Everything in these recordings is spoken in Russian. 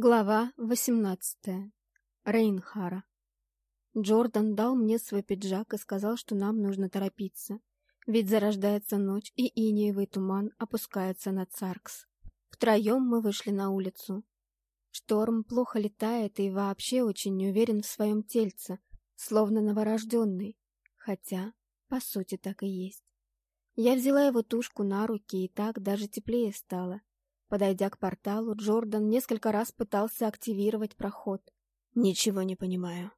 Глава 18. Рейнхара. Джордан дал мне свой пиджак и сказал, что нам нужно торопиться, ведь зарождается ночь, и инеевый туман опускается на Царкс. Втроем мы вышли на улицу. Шторм плохо летает и вообще очень не уверен в своем тельце, словно новорожденный, хотя, по сути, так и есть. Я взяла его тушку на руки, и так даже теплее стало. Подойдя к порталу, Джордан несколько раз пытался активировать проход. «Ничего не понимаю.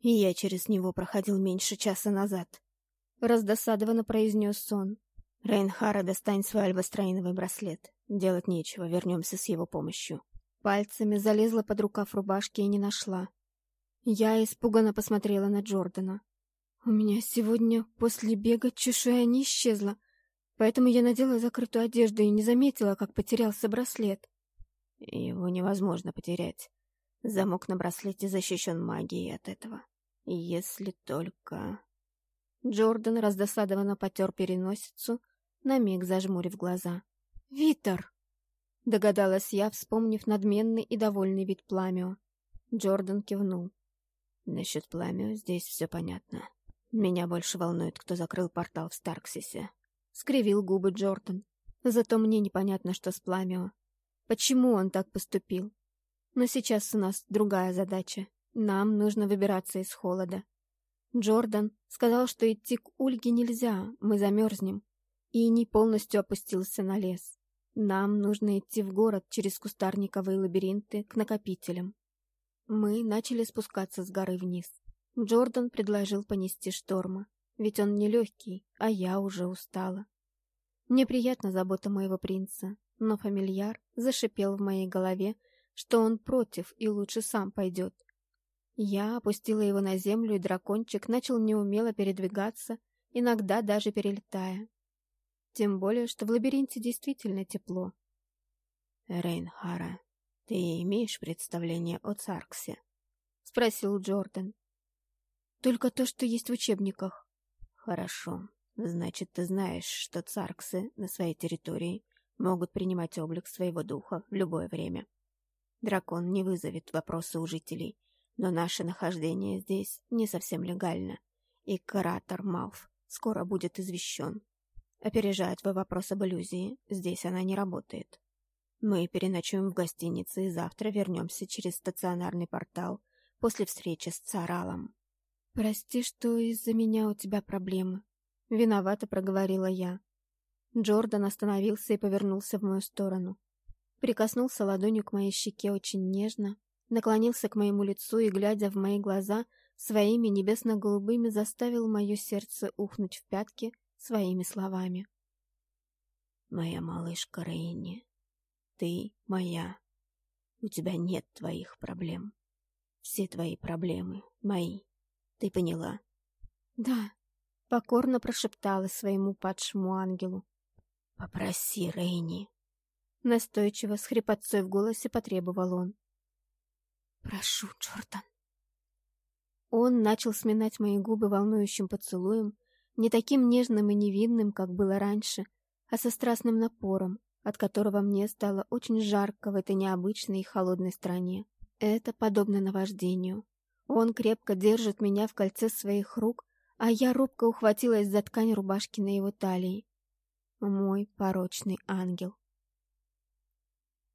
И я через него проходил меньше часа назад», — раздосадованно произнес он. «Рейнхара, достань свой альбастроиновый браслет. Делать нечего, вернемся с его помощью». Пальцами залезла под рукав рубашки и не нашла. Я испуганно посмотрела на Джордана. «У меня сегодня после бега чешуя не исчезла. Поэтому я надела закрытую одежду и не заметила, как потерялся браслет. Его невозможно потерять. Замок на браслете защищен магией от этого. Если только... Джордан раздосадованно потер переносицу, на миг зажмурив глаза. «Витер!» — догадалась я, вспомнив надменный и довольный вид пламя. Джордан кивнул. «Насчет пламя здесь все понятно. Меня больше волнует, кто закрыл портал в Старксисе скривил губы Джордан. Зато мне непонятно, что с Пламио. Почему он так поступил? Но сейчас у нас другая задача. Нам нужно выбираться из холода. Джордан сказал, что идти к Ульге нельзя, мы замерзнем. И не полностью опустился на лес. Нам нужно идти в город через кустарниковые лабиринты к накопителям. Мы начали спускаться с горы вниз. Джордан предложил понести шторма ведь он нелегкий, а я уже устала. Мне приятна забота моего принца, но фамильяр зашипел в моей голове, что он против и лучше сам пойдет. Я опустила его на землю, и дракончик начал неумело передвигаться, иногда даже перелетая. Тем более, что в лабиринте действительно тепло. «Рейнхара, ты имеешь представление о Царксе?» — спросил Джордан. «Только то, что есть в учебниках». Хорошо. Значит, ты знаешь, что царксы на своей территории могут принимать облик своего духа в любое время. Дракон не вызовет вопросы у жителей, но наше нахождение здесь не совсем легально, и каратор Малф скоро будет извещен. Опережая твой вопрос об иллюзии, здесь она не работает. Мы переночуем в гостинице и завтра вернемся через стационарный портал после встречи с Царалом. «Прости, что из-за меня у тебя проблемы», — виновато проговорила я. Джордан остановился и повернулся в мою сторону. Прикоснулся ладонью к моей щеке очень нежно, наклонился к моему лицу и, глядя в мои глаза, своими небесно-голубыми заставил мое сердце ухнуть в пятки своими словами. «Моя малышка Рейни, ты моя. У тебя нет твоих проблем. Все твои проблемы мои». Ты поняла? Да, покорно прошептала своему падшему ангелу. Попроси Рейни. Настойчиво, с хрипотцой в голосе потребовал он. Прошу, Джордан. Он начал сминать мои губы волнующим поцелуем, не таким нежным и невинным, как было раньше, а со страстным напором, от которого мне стало очень жарко в этой необычной и холодной стране. Это подобно наваждению, он крепко держит меня в кольце своих рук, а я робко ухватилась за ткань рубашки на его талии. Мой порочный ангел.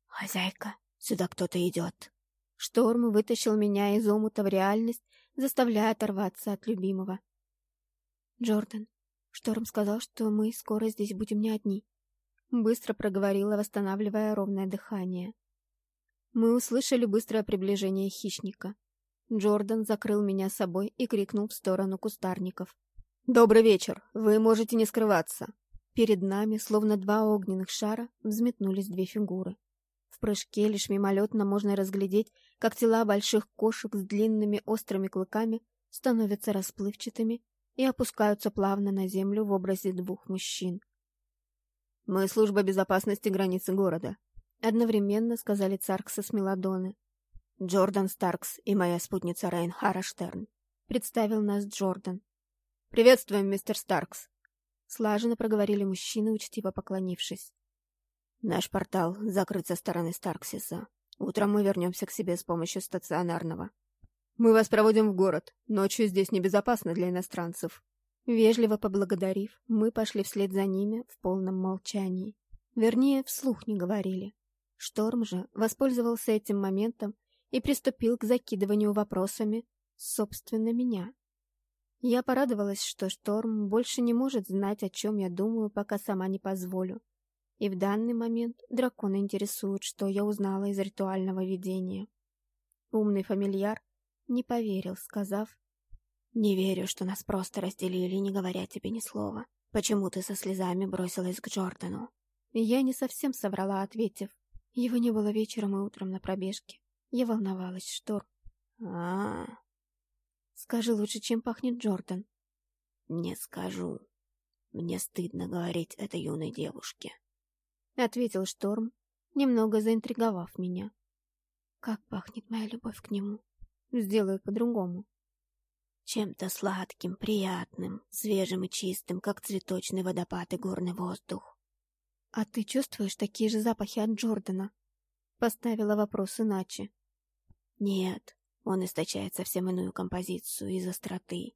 «Хозяйка, сюда кто-то идет!» Шторм вытащил меня из омута в реальность, заставляя оторваться от любимого. «Джордан, Шторм сказал, что мы скоро здесь будем не одни», — быстро проговорила, восстанавливая ровное дыхание. Мы услышали быстрое приближение хищника. Джордан закрыл меня собой и крикнул в сторону кустарников. «Добрый вечер! Вы можете не скрываться!» Перед нами, словно два огненных шара, взметнулись две фигуры. В прыжке лишь мимолетно можно разглядеть, как тела больших кошек с длинными острыми клыками становятся расплывчатыми и опускаются плавно на землю в образе двух мужчин. «Мы служба безопасности границы города», — одновременно сказали Царкса с Меладоны. Джордан Старкс и моя спутница Рейн Хараштерн. Представил нас Джордан. «Приветствуем, мистер Старкс!» Слаженно проговорили мужчины, учтиво поклонившись. Наш портал закрыт со стороны Старксиса. Утром мы вернемся к себе с помощью стационарного. Мы вас проводим в город. Ночью здесь небезопасно для иностранцев. Вежливо поблагодарив, мы пошли вслед за ними в полном молчании. Вернее, вслух не говорили. Шторм же воспользовался этим моментом и приступил к закидыванию вопросами, собственно, меня. Я порадовалась, что Шторм больше не может знать, о чем я думаю, пока сама не позволю. И в данный момент дракона интересует, что я узнала из ритуального видения. Умный фамильяр не поверил, сказав, «Не верю, что нас просто разделили, не говоря тебе ни слова. Почему ты со слезами бросилась к Джордану?» Я не совсем соврала, ответив, «Его не было вечером и утром на пробежке. Я волновалась, Шторм. а, -а, -а. Скажи лучше, чем пахнет Джордан. Не скажу. Мне стыдно говорить этой юной девушке. Ответил Шторм, немного заинтриговав меня. Как пахнет моя любовь к нему. Сделаю по-другому. Чем-то сладким, приятным, свежим и чистым, как цветочный водопад и горный воздух. А ты чувствуешь такие же запахи от Джордана? Поставила вопрос иначе. Нет, он источает совсем иную композицию из остроты,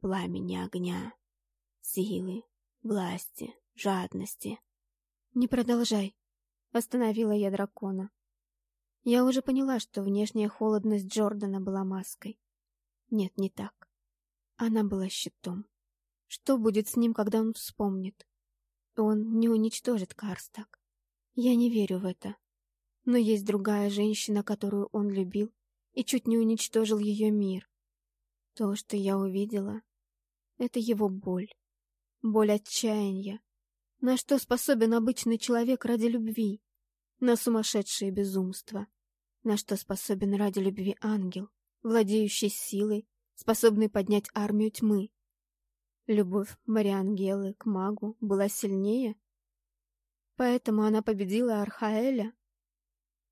пламени огня, силы, власти, жадности. «Не продолжай», — остановила я дракона. Я уже поняла, что внешняя холодность Джордана была маской. Нет, не так. Она была щитом. Что будет с ним, когда он вспомнит? Он не уничтожит Карстак. Я не верю в это. Но есть другая женщина, которую он любил, и чуть не уничтожил ее мир. То, что я увидела, это его боль. Боль отчаяния. На что способен обычный человек ради любви? На сумасшедшее безумство. На что способен ради любви ангел, владеющий силой, способный поднять армию тьмы? Любовь Мариангелы к магу была сильнее? Поэтому она победила Архаэля?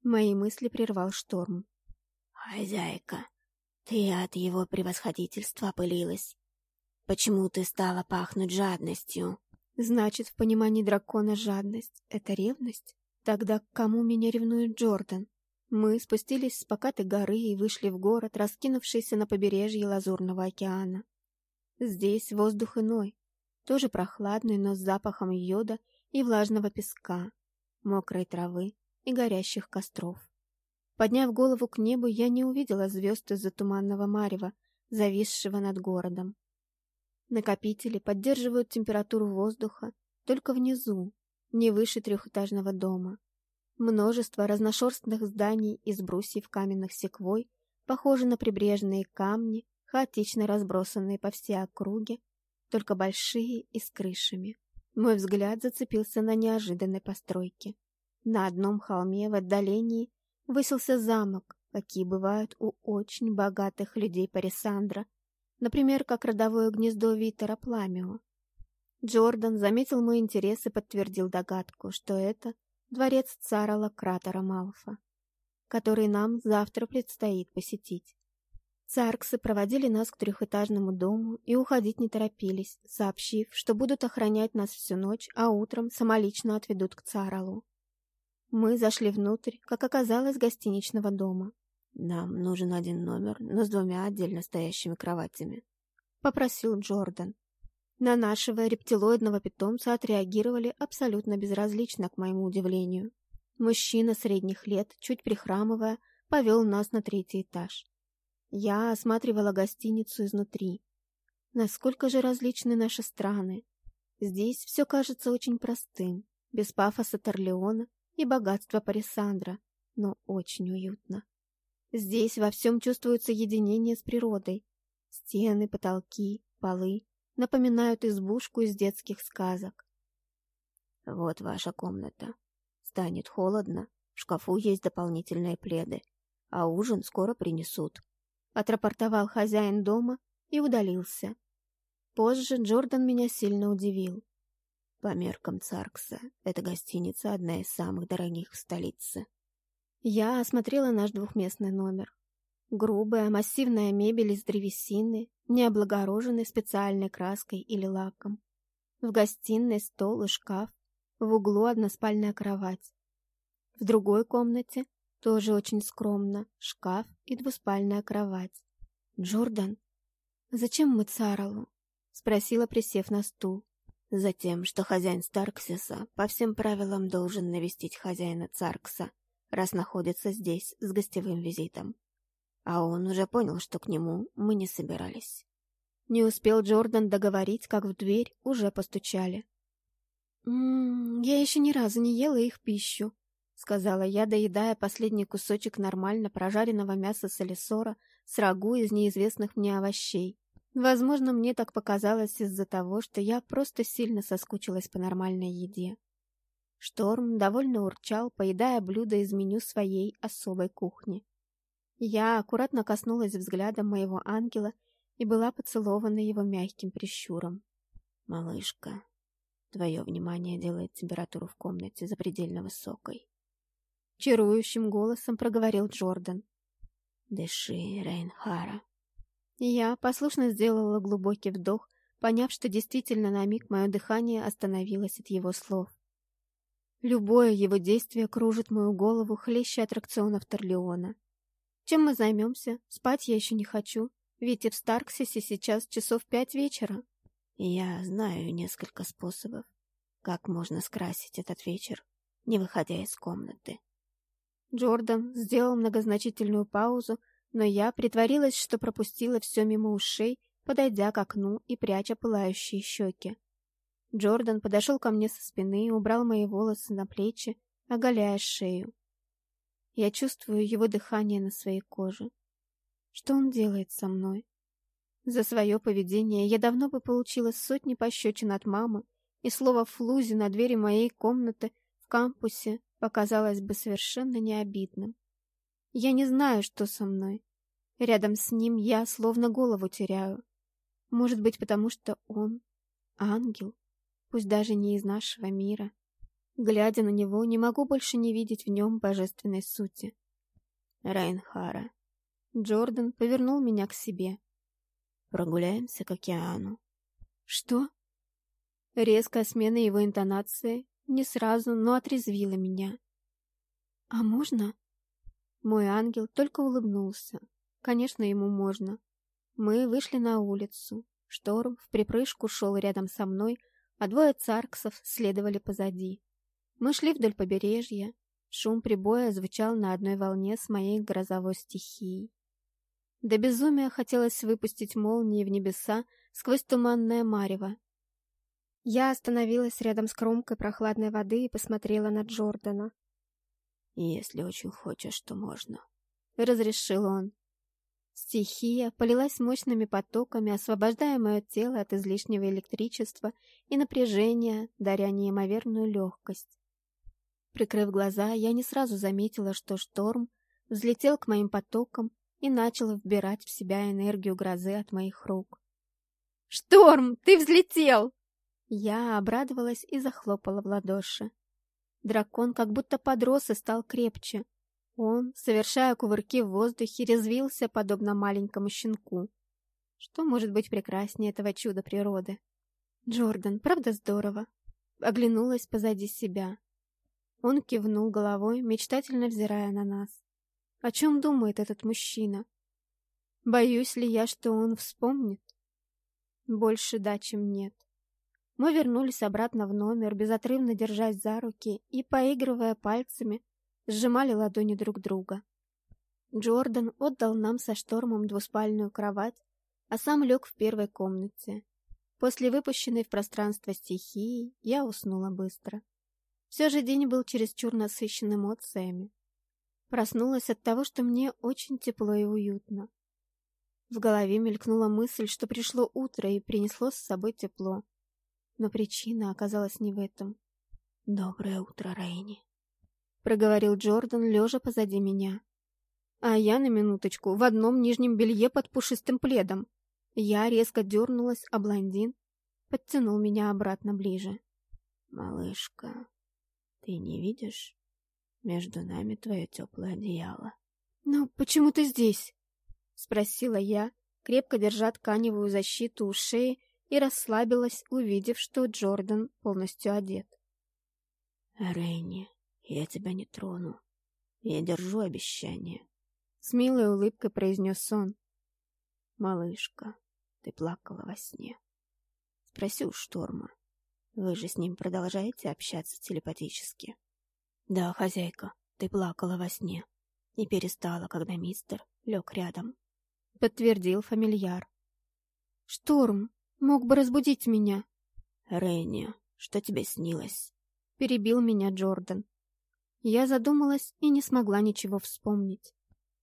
Мои мысли прервал шторм. «Хозяйка, ты от его превосходительства опылилась. Почему ты стала пахнуть жадностью?» «Значит, в понимании дракона жадность — это ревность? Тогда к кому меня ревнует Джордан?» Мы спустились с покатой горы и вышли в город, раскинувшийся на побережье Лазурного океана. Здесь воздух иной, тоже прохладный, но с запахом йода и влажного песка, мокрой травы и горящих костров. Подняв голову к небу, я не увидела звезд из-за туманного марева, зависшего над городом. Накопители поддерживают температуру воздуха только внизу, не выше трехэтажного дома. Множество разношерстных зданий из брусьев каменных секвой похожи на прибрежные камни, хаотично разбросанные по всей округе, только большие и с крышами. Мой взгляд зацепился на неожиданной постройке. На одном холме в отдалении высился замок, какие бывают у очень богатых людей Парисандра, например, как родовое гнездо Витера Пламио. Джордан заметил мой интерес и подтвердил догадку, что это дворец цара Лакратора Малфа, который нам завтра предстоит посетить. Царксы проводили нас к трехэтажному дому и уходить не торопились, сообщив, что будут охранять нас всю ночь, а утром самолично отведут к Царалу. Мы зашли внутрь, как оказалось, гостиничного дома. «Нам нужен один номер, но с двумя отдельно стоящими кроватями», — попросил Джордан. На нашего рептилоидного питомца отреагировали абсолютно безразлично, к моему удивлению. Мужчина средних лет, чуть прихрамывая, повел нас на третий этаж. Я осматривала гостиницу изнутри. Насколько же различны наши страны. Здесь все кажется очень простым, без пафоса Торлеона и богатства Парисандра, но очень уютно. Здесь во всем чувствуется единение с природой. Стены, потолки, полы напоминают избушку из детских сказок. Вот ваша комната. Станет холодно, в шкафу есть дополнительные пледы, а ужин скоро принесут. Отрапортовал хозяин дома и удалился. Позже Джордан меня сильно удивил. По меркам Царкса, эта гостиница одна из самых дорогих в столице. Я осмотрела наш двухместный номер. Грубая, массивная мебель из древесины, не облагороженный специальной краской или лаком. В гостиной стол и шкаф, в углу односпальная кровать. В другой комнате Тоже очень скромно. Шкаф и двуспальная кровать. «Джордан, зачем мы Царалу?» — спросила, присев на стул. «Затем, что хозяин Старксиса по всем правилам должен навестить хозяина Царкса, раз находится здесь с гостевым визитом. А он уже понял, что к нему мы не собирались». Не успел Джордан договорить, как в дверь уже постучали. «М -м, «Я еще ни разу не ела их пищу», — сказала я, доедая последний кусочек нормально прожаренного мяса солисора с рагу из неизвестных мне овощей. Возможно, мне так показалось из-за того, что я просто сильно соскучилась по нормальной еде. Шторм довольно урчал, поедая блюда из меню своей особой кухни. Я аккуратно коснулась взглядом моего ангела и была поцелована его мягким прищуром. «Малышка, твое внимание делает температуру в комнате запредельно высокой», — чарующим голосом проговорил Джордан. «Дыши, Рейнхара». Я послушно сделала глубокий вдох, поняв, что действительно на миг мое дыхание остановилось от его слов. Любое его действие кружит мою голову хлеще аттракционов Торлеона. Чем мы займемся? Спать я еще не хочу, ведь и в Старксисе сейчас часов пять вечера. Я знаю несколько способов, как можно скрасить этот вечер, не выходя из комнаты. Джордан сделал многозначительную паузу, но я притворилась, что пропустила все мимо ушей, подойдя к окну и пряча пылающие щеки. Джордан подошел ко мне со спины и убрал мои волосы на плечи, оголяя шею. Я чувствую его дыхание на своей коже. Что он делает со мной? За свое поведение я давно бы получила сотни пощечин от мамы, и слово «флузи» на двери моей комнаты в кампусе показалось бы совершенно необидным. Я не знаю, что со мной. Рядом с ним я словно голову теряю. Может быть, потому что он ангел, пусть даже не из нашего мира. Глядя на него, не могу больше не видеть в нем божественной сути. Райнхара. Джордан повернул меня к себе. Прогуляемся к океану. Что? Резкая смена его интонации не сразу, но отрезвила меня. А можно? Мой ангел только улыбнулся. Конечно, ему можно. Мы вышли на улицу. Шторм в припрыжку шел рядом со мной, а двое царксов следовали позади. Мы шли вдоль побережья. Шум прибоя звучал на одной волне с моей грозовой стихией. До безумия хотелось выпустить молнии в небеса сквозь туманное марево. Я остановилась рядом с кромкой прохладной воды и посмотрела на Джордана. «Если очень хочешь, то можно», — разрешил он. Стихия полилась мощными потоками, освобождая мое тело от излишнего электричества и напряжения, даря неимоверную легкость. Прикрыв глаза, я не сразу заметила, что шторм взлетел к моим потокам и начал вбирать в себя энергию грозы от моих рук. «Шторм, ты взлетел!» Я обрадовалась и захлопала в ладоши. Дракон как будто подрос и стал крепче. Он, совершая кувырки в воздухе, резвился, подобно маленькому щенку. Что может быть прекраснее этого чуда природы? Джордан, правда здорово? Оглянулась позади себя. Он кивнул головой, мечтательно взирая на нас. О чем думает этот мужчина? Боюсь ли я, что он вспомнит? Больше да, чем нет. Мы вернулись обратно в номер, безотрывно держась за руки и, поигрывая пальцами, сжимали ладони друг друга. Джордан отдал нам со штормом двуспальную кровать, а сам лег в первой комнате. После выпущенной в пространство стихии я уснула быстро. Все же день был чересчур насыщен эмоциями. Проснулась от того, что мне очень тепло и уютно. В голове мелькнула мысль, что пришло утро и принесло с собой тепло. Но причина оказалась не в этом. «Доброе утро, Рейни», — проговорил Джордан, лежа позади меня. А я на минуточку в одном нижнем белье под пушистым пледом. Я резко дернулась, а блондин подтянул меня обратно ближе. «Малышка, ты не видишь? Между нами твое теплое одеяло». «Ну, почему ты здесь?» — спросила я, крепко держа тканевую защиту у шеи и расслабилась, увидев, что Джордан полностью одет. «Рейни, я тебя не трону. Я держу обещание. С милой улыбкой произнес он. Малышка, ты плакала во сне. Спроси у Шторма. Вы же с ним продолжаете общаться телепатически? Да, хозяйка, ты плакала во сне. И перестала, когда мистер лег рядом. Подтвердил фамильяр. Шторм мог бы разбудить меня. Ренни, что тебе снилось? Перебил меня Джордан. Я задумалась и не смогла ничего вспомнить.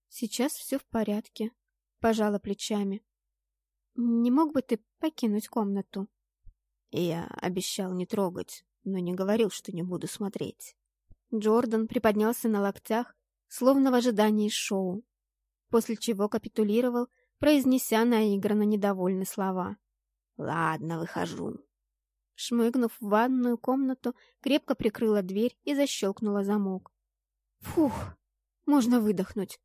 Сейчас все в порядке. Пожала плечами. Не мог бы ты покинуть комнату? Я обещал не трогать, но не говорил, что не буду смотреть. Джордан приподнялся на локтях, словно в ожидании шоу, после чего капитулировал, произнеся наигранно недовольные слова. «Ладно, выхожу». Шмыгнув в ванную комнату, крепко прикрыла дверь и защелкнула замок. Фух, можно выдохнуть.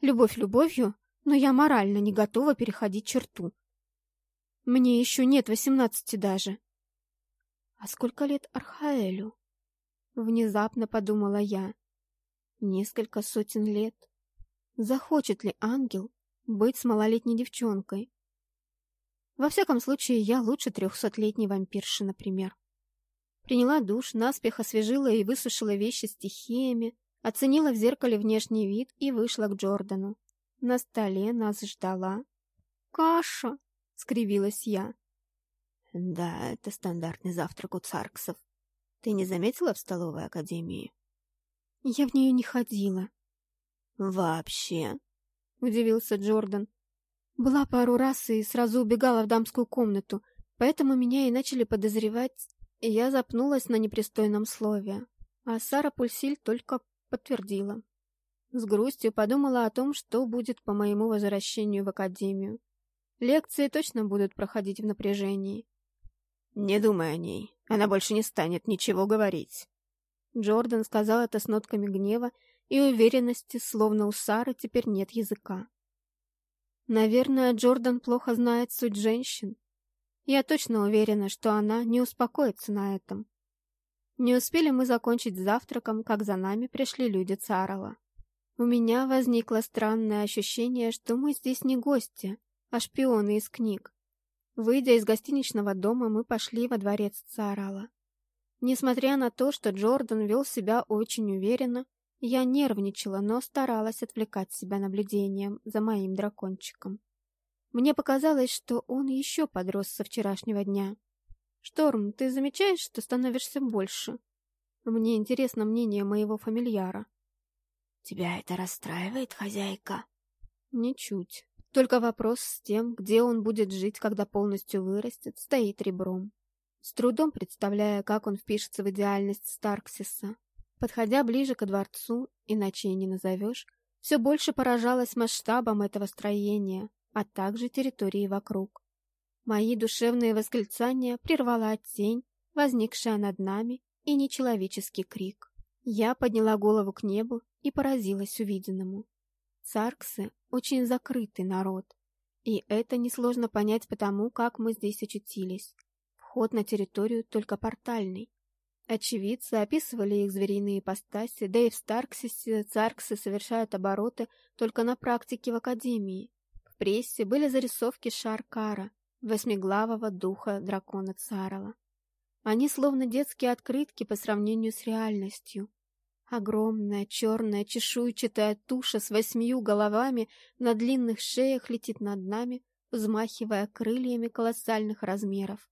Любовь любовью, но я морально не готова переходить черту. Мне еще нет восемнадцати даже. А сколько лет Архаэлю? Внезапно подумала я. Несколько сотен лет. Захочет ли ангел быть с малолетней девчонкой? Во всяком случае, я лучше трехсотлетней вампирши, например. Приняла душ, наспех освежила и высушила вещи стихиями, оценила в зеркале внешний вид и вышла к Джордану. На столе нас ждала... «Каша!» — скривилась я. «Да, это стандартный завтрак у царксов. Ты не заметила в столовой академии?» «Я в нее не ходила». «Вообще?» — удивился Джордан. Была пару раз и сразу убегала в дамскую комнату, поэтому меня и начали подозревать, и я запнулась на непристойном слове. А Сара Пульсиль только подтвердила. С грустью подумала о том, что будет по моему возвращению в академию. Лекции точно будут проходить в напряжении. «Не думай о ней. Она больше не станет ничего говорить». Джордан сказал это с нотками гнева и уверенности, словно у Сары теперь нет языка. Наверное, Джордан плохо знает суть женщин. Я точно уверена, что она не успокоится на этом. Не успели мы закончить завтраком, как за нами пришли люди Царова. У меня возникло странное ощущение, что мы здесь не гости, а шпионы из книг. Выйдя из гостиничного дома, мы пошли во дворец Царала. Несмотря на то, что Джордан вел себя очень уверенно, я нервничала, но старалась отвлекать себя наблюдением за моим дракончиком. Мне показалось, что он еще подрос со вчерашнего дня. «Шторм, ты замечаешь, что становишься больше?» Мне интересно мнение моего фамильяра. «Тебя это расстраивает, хозяйка?» «Ничуть. Только вопрос с тем, где он будет жить, когда полностью вырастет, стоит ребром. С трудом представляя, как он впишется в идеальность Старксиса. Подходя ближе ко дворцу, иначе и не назовешь, все больше поражалась масштабом этого строения, а также территории вокруг. Мои душевные восклицания прервала тень, возникшая над нами, и нечеловеческий крик. Я подняла голову к небу и поразилась увиденному. Царксы — очень закрытый народ, и это несложно понять потому, как мы здесь очутились. Вход на территорию только портальный, Очевидцы описывали их звериные ипостаси, да и в Старксисе царксы совершают обороты только на практике в Академии. В прессе были зарисовки Шаркара, восьмиглавого духа дракона Царова. Они словно детские открытки по сравнению с реальностью. Огромная черная чешуйчатая туша с восьмию головами на длинных шеях летит над нами, взмахивая крыльями колоссальных размеров.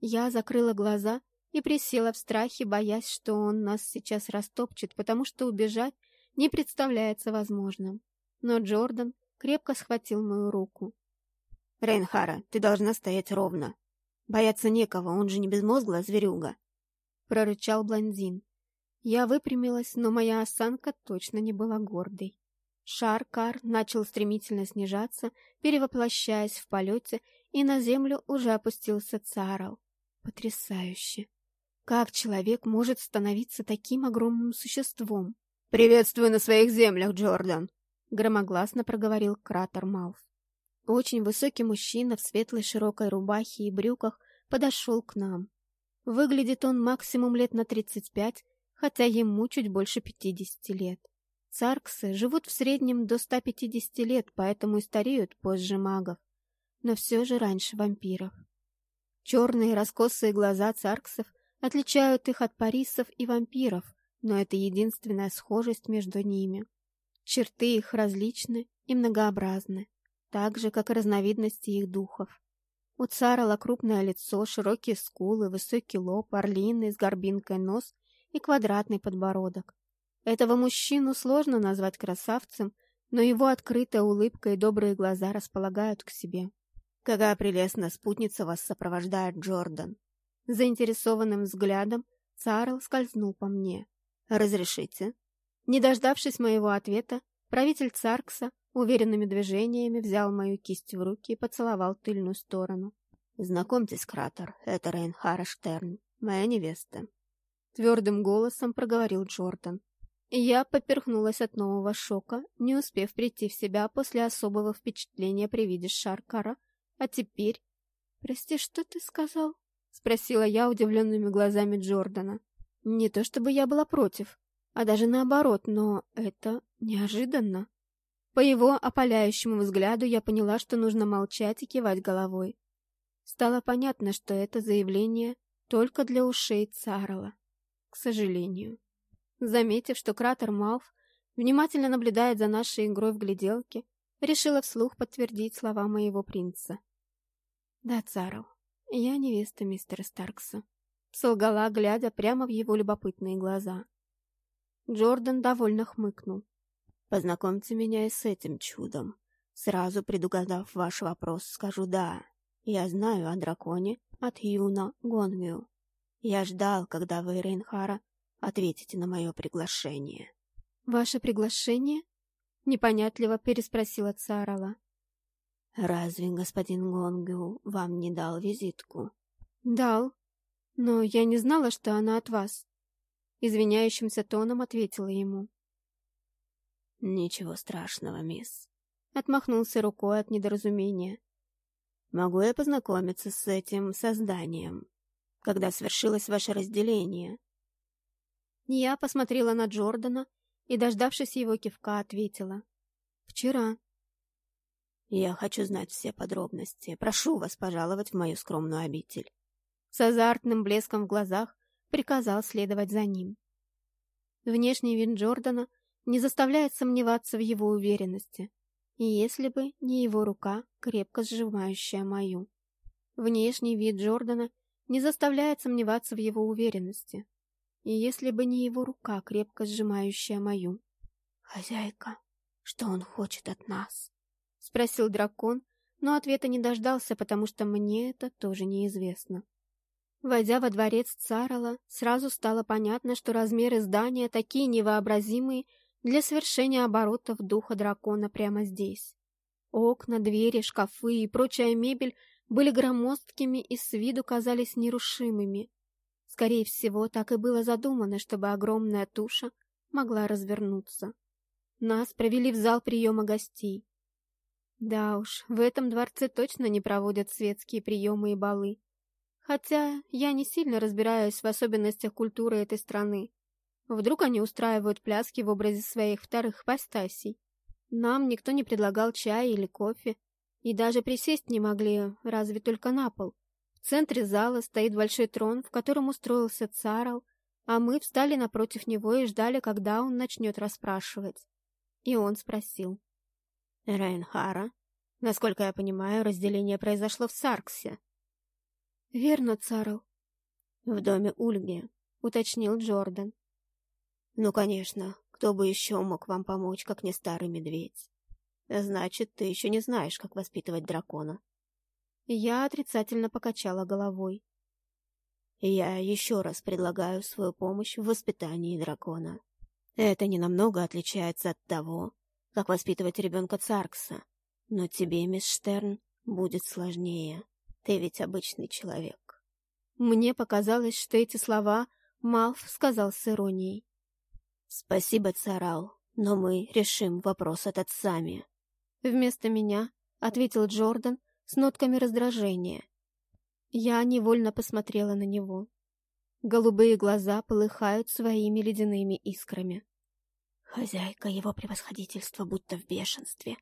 Я закрыла глаза и присела в страхе, боясь, что он нас сейчас растопчет, потому что убежать не представляется возможным. Но Джордан крепко схватил мою руку. «Рейнхара, ты должна стоять ровно. Бояться некого, он же не безмозглая зверюга», — прорычал блондин. Я выпрямилась, но моя осанка точно не была гордой. Шар-кар начал стремительно снижаться, перевоплощаясь в полете, и на землю уже опустился Царал. Потрясающе! Как человек может становиться таким огромным существом? «Приветствую на своих землях, Джордан!» — громогласно проговорил кратер Малф. Очень высокий мужчина в светлой широкой рубахе и брюках подошел к нам. Выглядит он максимум лет на тридцать пять, хотя ему чуть больше пятидесяти лет. Царксы живут в среднем до 150 лет, поэтому и стареют позже магов, но все же раньше вампиров. Черные раскосые глаза царксов отличают их от парисов и вампиров, но это единственная схожесть между ними. Черты их различны и многообразны, так же, как и разновидности их духов. У Царала крупное лицо, широкие скулы, высокий лоб, орлиный с горбинкой нос и квадратный подбородок. Этого мужчину сложно назвать красавцем, но его открытая улыбка и добрые глаза располагают к себе. «Какая прелестная спутница вас сопровождает, Джордан!» Заинтересованным взглядом Царл скользнул по мне. «Разрешите?» Не дождавшись моего ответа, правитель Царкса уверенными движениями взял мою кисть в руки и поцеловал тыльную сторону. «Знакомьтесь, Кратер, это Рейнхара Штерн, моя невеста». Твердым голосом проговорил Джордан. Я поперхнулась от нового шока, не успев прийти в себя после особого впечатления при виде Шаркара. А теперь... «Прости, что ты сказал?» — спросила я удивленными глазами Джордана. Не то чтобы я была против, а даже наоборот, но это неожиданно. По его опаляющему взгляду я поняла, что нужно молчать и кивать головой. Стало понятно, что это заявление только для ушей Царала. К сожалению. Заметив, что кратер Малф внимательно наблюдает за нашей игрой в гляделки, решила вслух подтвердить слова моего принца. «Да, Царл, я невеста мистера Старкса», — солгала, глядя прямо в его любопытные глаза. Джордан довольно хмыкнул. «Познакомьте меня и с этим чудом. Сразу предугадав ваш вопрос, скажу «да». Я знаю о драконе от Юна Гонгю. Я ждал, когда вы, Рейнхара, ответите на мое приглашение. «Ваше приглашение?» — непонятливо переспросила Царала. «Разве господин Гонгю вам не дал визитку?» «Дал, но я не знала, что она от вас», — извиняющимся тоном ответила ему. «Ничего страшного, мисс», — отмахнулся рукой от недоразумения. «Могу я познакомиться с этим созданием, когда свершилось ваше разделение?» Я посмотрела на Джордана и, дождавшись его кивка, ответила. «Вчера». «Я хочу знать все подробности. Прошу вас пожаловать в мою скромную обитель». С азартным блеском в глазах приказал следовать за ним. Внешний вид Джордана не заставляет сомневаться в его уверенности, и если бы не его рука, крепко сжимающая мою. Внешний вид Джордана не заставляет сомневаться в его уверенности, и если бы не его рука, крепко сжимающая мою. «Хозяйка, что он хочет от нас?» — спросил дракон, но ответа не дождался, потому что мне это тоже неизвестно. Войдя во дворец Царала, сразу стало понятно, что размеры здания такие невообразимые для совершения оборотов духа дракона прямо здесь. Окна, двери, шкафы и прочая мебель были громоздкими и с виду казались нерушимыми, Скорее всего, так и было задумано, чтобы огромная туша могла развернуться. Нас провели в зал приема гостей. Да уж, в этом дворце точно не проводят светские приемы и балы. Хотя я не сильно разбираюсь в особенностях культуры этой страны. Вдруг они устраивают пляски в образе своих вторых постасей. Нам никто не предлагал чая или кофе, и даже присесть не могли, разве только на пол. В центре зала стоит большой трон, в котором устроился Царл, а мы встали напротив него и ждали, когда он начнет расспрашивать. И он спросил. «Рейнхара, насколько я понимаю, разделение произошло в Сарксе». «Верно, Царл». «В доме Ульги», — уточнил Джордан. «Ну, конечно, кто бы еще мог вам помочь, как не старый медведь? Значит, ты еще не знаешь, как воспитывать дракона». Я отрицательно покачала головой. Я еще раз предлагаю свою помощь в воспитании дракона. Это ненамного отличается от того, как воспитывать ребенка Царкса. Но тебе, мисс Штерн, будет сложнее. Ты ведь обычный человек. Мне показалось, что эти слова Малф сказал с иронией. Спасибо, Царал, но мы решим вопрос этот сами. Вместо меня ответил Джордан, с нотками раздражения. Я невольно посмотрела на него. Голубые глаза полыхают своими ледяными искрами. Хозяйка его превосходительства будто в бешенстве.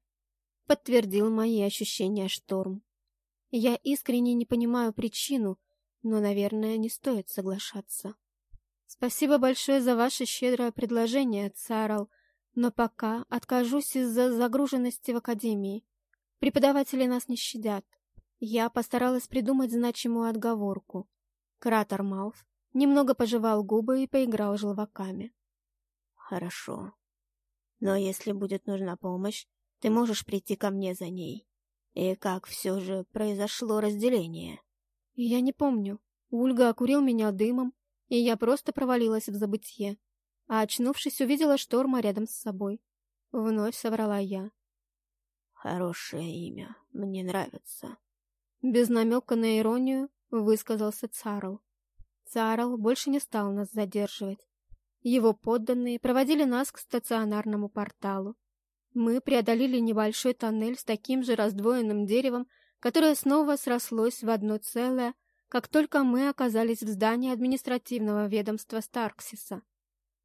Подтвердил мои ощущения шторм. Я искренне не понимаю причину, но, наверное, не стоит соглашаться. Спасибо большое за ваше щедрое предложение, Царл, но пока откажусь из-за загруженности в академии. Преподаватели нас не щадят. Я постаралась придумать значимую отговорку. Кратер Мауф немного пожевал губы и поиграл желваками. «Хорошо. Но если будет нужна помощь, ты можешь прийти ко мне за ней. И как все же произошло разделение?» «Я не помню. Ульга окурил меня дымом, и я просто провалилась в забытье. А очнувшись, увидела шторма рядом с собой. Вновь соврала я. «Хорошее имя. Мне нравится». Без намека на иронию высказался Царл. Царл больше не стал нас задерживать. Его подданные проводили нас к стационарному порталу. Мы преодолели небольшой тоннель с таким же раздвоенным деревом, которое снова срослось в одно целое, как только мы оказались в здании административного ведомства Старксиса.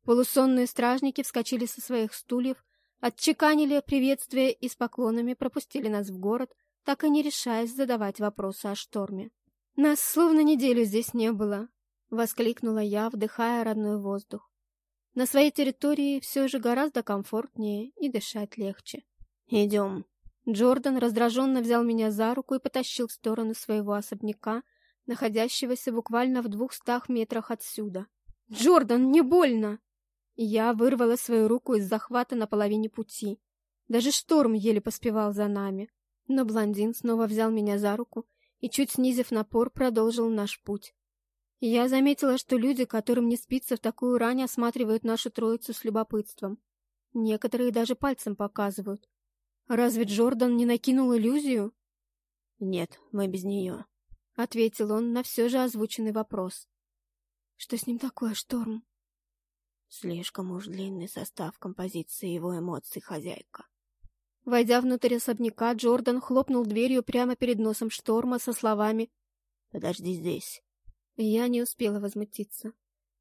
Полусонные стражники вскочили со своих стульев, отчеканили приветствие и с поклонами пропустили нас в город, так и не решаясь задавать вопросы о шторме. «Нас словно неделю здесь не было», — воскликнула я, вдыхая родной воздух. На своей территории все же гораздо комфортнее и дышать легче. «Идем». Джордан раздраженно взял меня за руку и потащил в сторону своего особняка, находящегося буквально в двухстах метрах отсюда. «Джордан, не больно!» Я вырвала свою руку из захвата на половине пути. Даже шторм еле поспевал за нами. Но блондин снова взял меня за руку и, чуть снизив напор, продолжил наш путь. Я заметила, что люди, которым не спится в такую рань, осматривают нашу троицу с любопытством. Некоторые даже пальцем показывают. Разве Джордан не накинул иллюзию? Нет, мы без нее. — ответил он на все же озвученный вопрос. «Что с ним такое, Шторм?» Слишком уж длинный состав композиции его эмоций, хозяйка. Войдя внутрь особняка, Джордан хлопнул дверью прямо перед носом Шторма со словами «Подожди здесь». Я не успела возмутиться.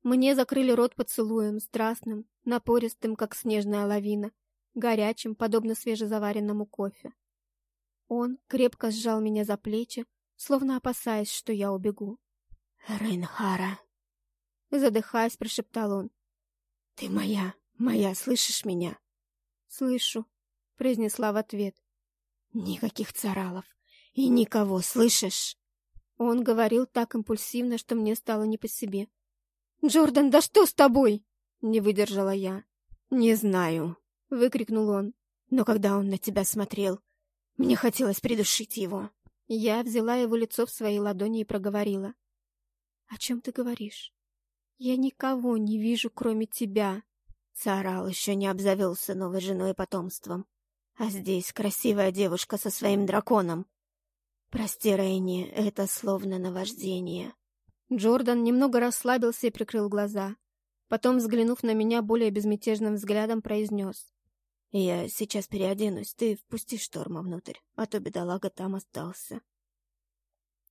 Мне закрыли рот поцелуем, страстным, напористым, как снежная лавина, горячим, подобно свежезаваренному кофе. Он крепко сжал меня за плечи, словно опасаясь, что я убегу. «Рейнхара!» Задыхаясь, прошептал он. «Ты моя, моя, слышишь меня?» «Слышу», — произнесла в ответ. «Никаких царалов и никого, слышишь?» Он говорил так импульсивно, что мне стало не по себе. «Джордан, да что с тобой?» — не выдержала я. «Не знаю», — выкрикнул он. «Но когда он на тебя смотрел, мне хотелось придушить его». Я взяла его лицо в свои ладони и проговорила. «О чем ты говоришь? Я никого не вижу, кроме тебя». Царал еще не обзавелся новой женой и потомством. А здесь красивая девушка со своим драконом. Прости, Рейни, это словно наваждение. Джордан немного расслабился и прикрыл глаза. Потом, взглянув на меня более безмятежным взглядом, произнес. Я сейчас переоденусь, ты впусти шторма внутрь, а то бедолага там остался.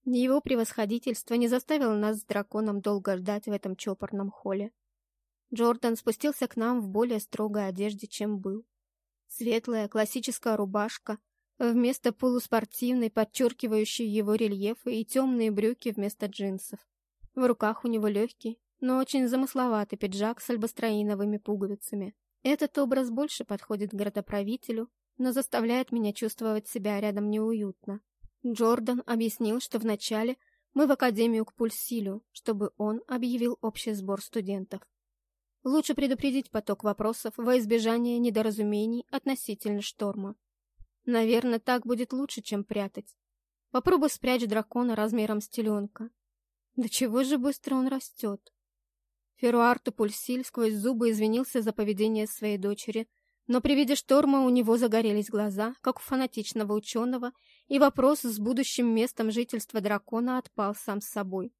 Его превосходительство не заставило нас с драконом долго ждать в этом чопорном холле. Джордан спустился к нам в более строгой одежде, чем был. Светлая классическая рубашка, вместо полуспортивной, подчеркивающей его рельефы, и темные брюки вместо джинсов. В руках у него легкий, но очень замысловатый пиджак с альбастроиновыми пуговицами. Этот образ больше подходит градоправителю, но заставляет меня чувствовать себя рядом неуютно. Джордан объяснил, что вначале мы в академию к Пульсилю, чтобы он объявил общий сбор студентов. Лучше предупредить поток вопросов во избежание недоразумений относительно шторма. Наверное, так будет лучше, чем прятать. Попробуй спрячь дракона размером с теленка. Да чего же быстро он растет? Феруарто Пульсиль сквозь зубы извинился за поведение своей дочери, но при виде шторма у него загорелись глаза, как у фанатичного ученого, и вопрос с будущим местом жительства дракона отпал сам с собой.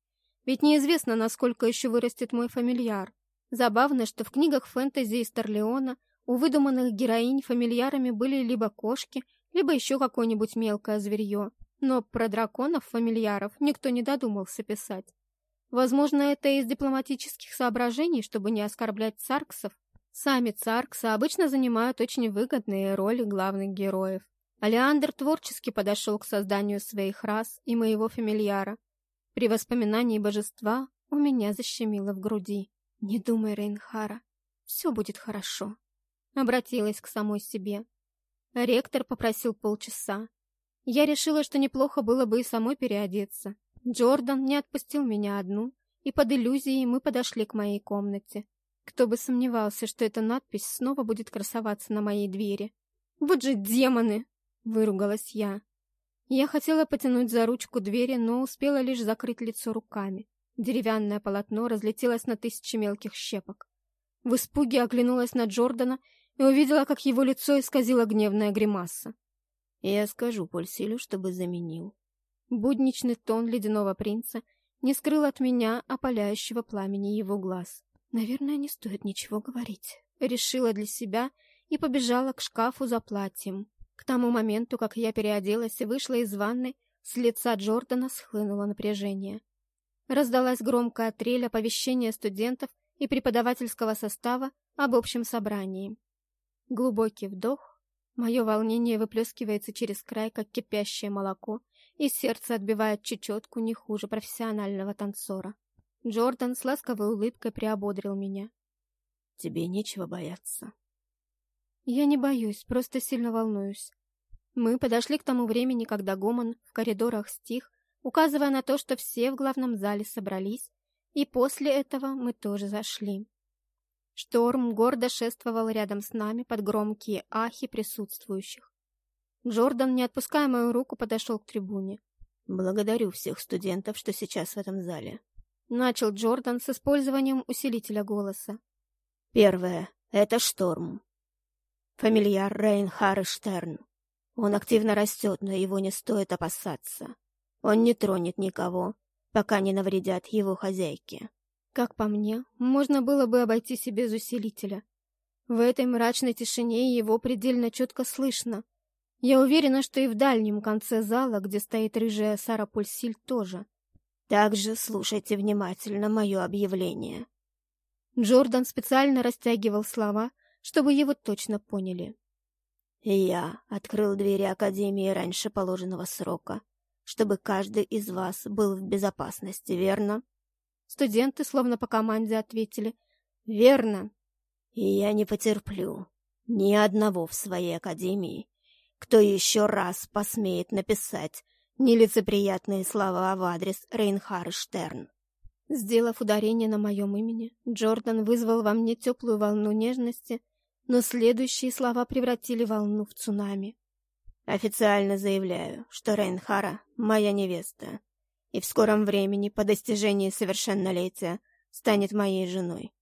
Ведь неизвестно, насколько еще вырастет мой фамильяр. Забавно, что в книгах фэнтези из Торлеона у выдуманных героинь фамильярами были либо кошки, либо еще какое-нибудь мелкое зверье, но про драконов-фамильяров никто не додумался писать. Возможно, это из дипломатических соображений, чтобы не оскорблять царксов. Сами Царксы обычно занимают очень выгодные роли главных героев. Алеандр творчески подошел к созданию своих рас и моего фамильяра. При воспоминании божества у меня защемило в груди. «Не думай, Рейнхара, все будет хорошо», — обратилась к самой себе. Ректор попросил полчаса. Я решила, что неплохо было бы и самой переодеться. Джордан не отпустил меня одну, и под иллюзией мы подошли к моей комнате. Кто бы сомневался, что эта надпись снова будет красоваться на моей двери. «Вот же демоны!» — выругалась я. Я хотела потянуть за ручку двери, но успела лишь закрыть лицо руками. Деревянное полотно разлетелось на тысячи мелких щепок. В испуге оглянулась на Джордана и увидела, как его лицо исказило гневная гримаса. «Я скажу Польсилю, чтобы заменил». Будничный тон ледяного принца не скрыл от меня опаляющего пламени его глаз. Наверное, не стоит ничего говорить. Решила для себя и побежала к шкафу за платьем. К тому моменту, как я переоделась и вышла из ванны, с лица Джордана схлынуло напряжение. Раздалась громкая трель оповещения студентов и преподавательского состава об общем собрании. Глубокий вдох, мое волнение выплескивается через край, как кипящее молоко, и сердце отбивает чечетку не хуже профессионального танцора. Джордан с ласковой улыбкой приободрил меня. «Тебе нечего бояться». «Я не боюсь, просто сильно волнуюсь». Мы подошли к тому времени, когда гомон в коридорах стих, указывая на то, что все в главном зале собрались, и после этого мы тоже зашли. Шторм гордо шествовал рядом с нами под громкие ахи присутствующих. Джордан, не отпуская мою руку, подошел к трибуне. «Благодарю всех студентов, что сейчас в этом зале. Начал Джордан с использованием усилителя голоса. Первое — это шторм. Фамильяр Рейнхар Штерн. Он активно растет, но его не стоит опасаться. Он не тронет никого, пока не навредят его хозяйке. Как по мне, можно было бы обойтись и без усилителя. В этой мрачной тишине его предельно четко слышно. Я уверена, что и в дальнем конце зала, где стоит рыжая Сара Пульсиль, тоже. Также слушайте внимательно мое объявление. Джордан специально растягивал слова, чтобы его точно поняли. Я открыл двери Академии раньше положенного срока, чтобы каждый из вас был в безопасности, верно? Студенты словно по команде ответили «Верно». И я не потерплю ни одного в своей Академии, кто еще раз посмеет написать нелицеприятные слова в адрес Рейнхара Штерн. Сделав ударение на моем имени, Джордан вызвал во мне теплую волну нежности, но следующие слова превратили волну в цунами. «Официально заявляю, что Рейнхара — моя невеста, и в скором времени, по достижении совершеннолетия, станет моей женой.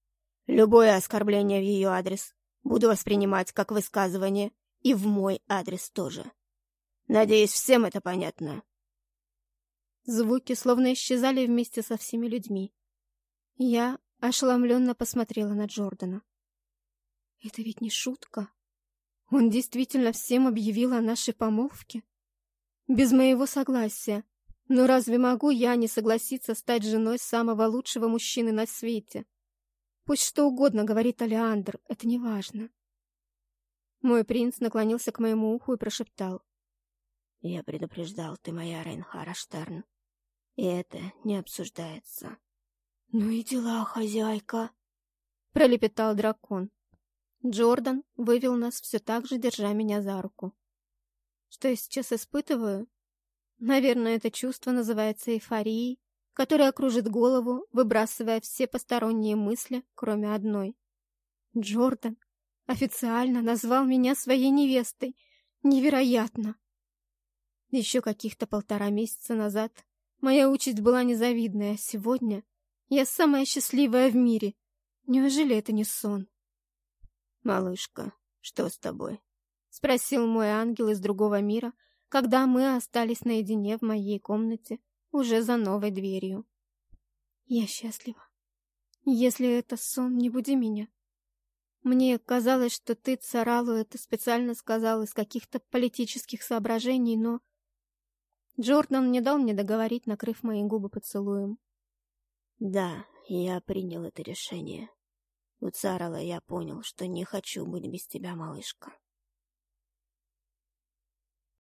Любое оскорбление в ее адрес буду воспринимать как высказывание и в мой адрес тоже. Надеюсь, всем это понятно. Звуки словно исчезали вместе со всеми людьми. Я ошеломленно посмотрела на Джордана. Это ведь не шутка. Он действительно всем объявил о нашей помолвке? Без моего согласия. Но разве могу я не согласиться стать женой самого лучшего мужчины на свете? Пусть что угодно говорит Алеандр, это не важно. Мой принц наклонился к моему уху и прошептал. Я предупреждал, ты моя Рейнхара Штерн. И это не обсуждается. Ну и дела, хозяйка, пролепетал дракон. Джордан вывел нас все так же, держа меня за руку. Что я сейчас испытываю? Наверное, это чувство называется эйфорией, которая кружит голову, выбрасывая все посторонние мысли, кроме одной. Джордан официально назвал меня своей невестой. Невероятно! Еще каких-то полтора месяца назад моя участь была незавидная, сегодня я самая счастливая в мире. Неужели это не сон? «Малышка, что с тобой?» — спросил мой ангел из другого мира, когда мы остались наедине в моей комнате, уже за новой дверью. «Я счастлива. Если это сон, не буди меня. Мне казалось, что ты Царалу это специально сказал из каких-то политических соображений, но Джордан не дал мне договорить, накрыв мои губы поцелуем. «Да, я принял это решение. У Царала я понял, что не хочу быть без тебя, малышка.